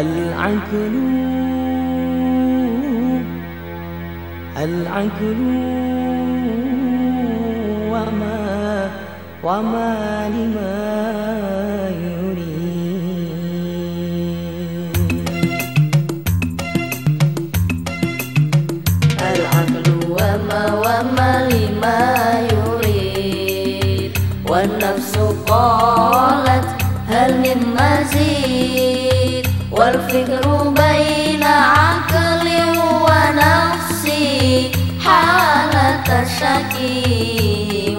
العقل العقل وما وما لما العقل وما وما لما يريد والنفس قالت هل من مزيد؟ والفكر بين عقل ونفسي حالة شكيد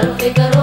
al que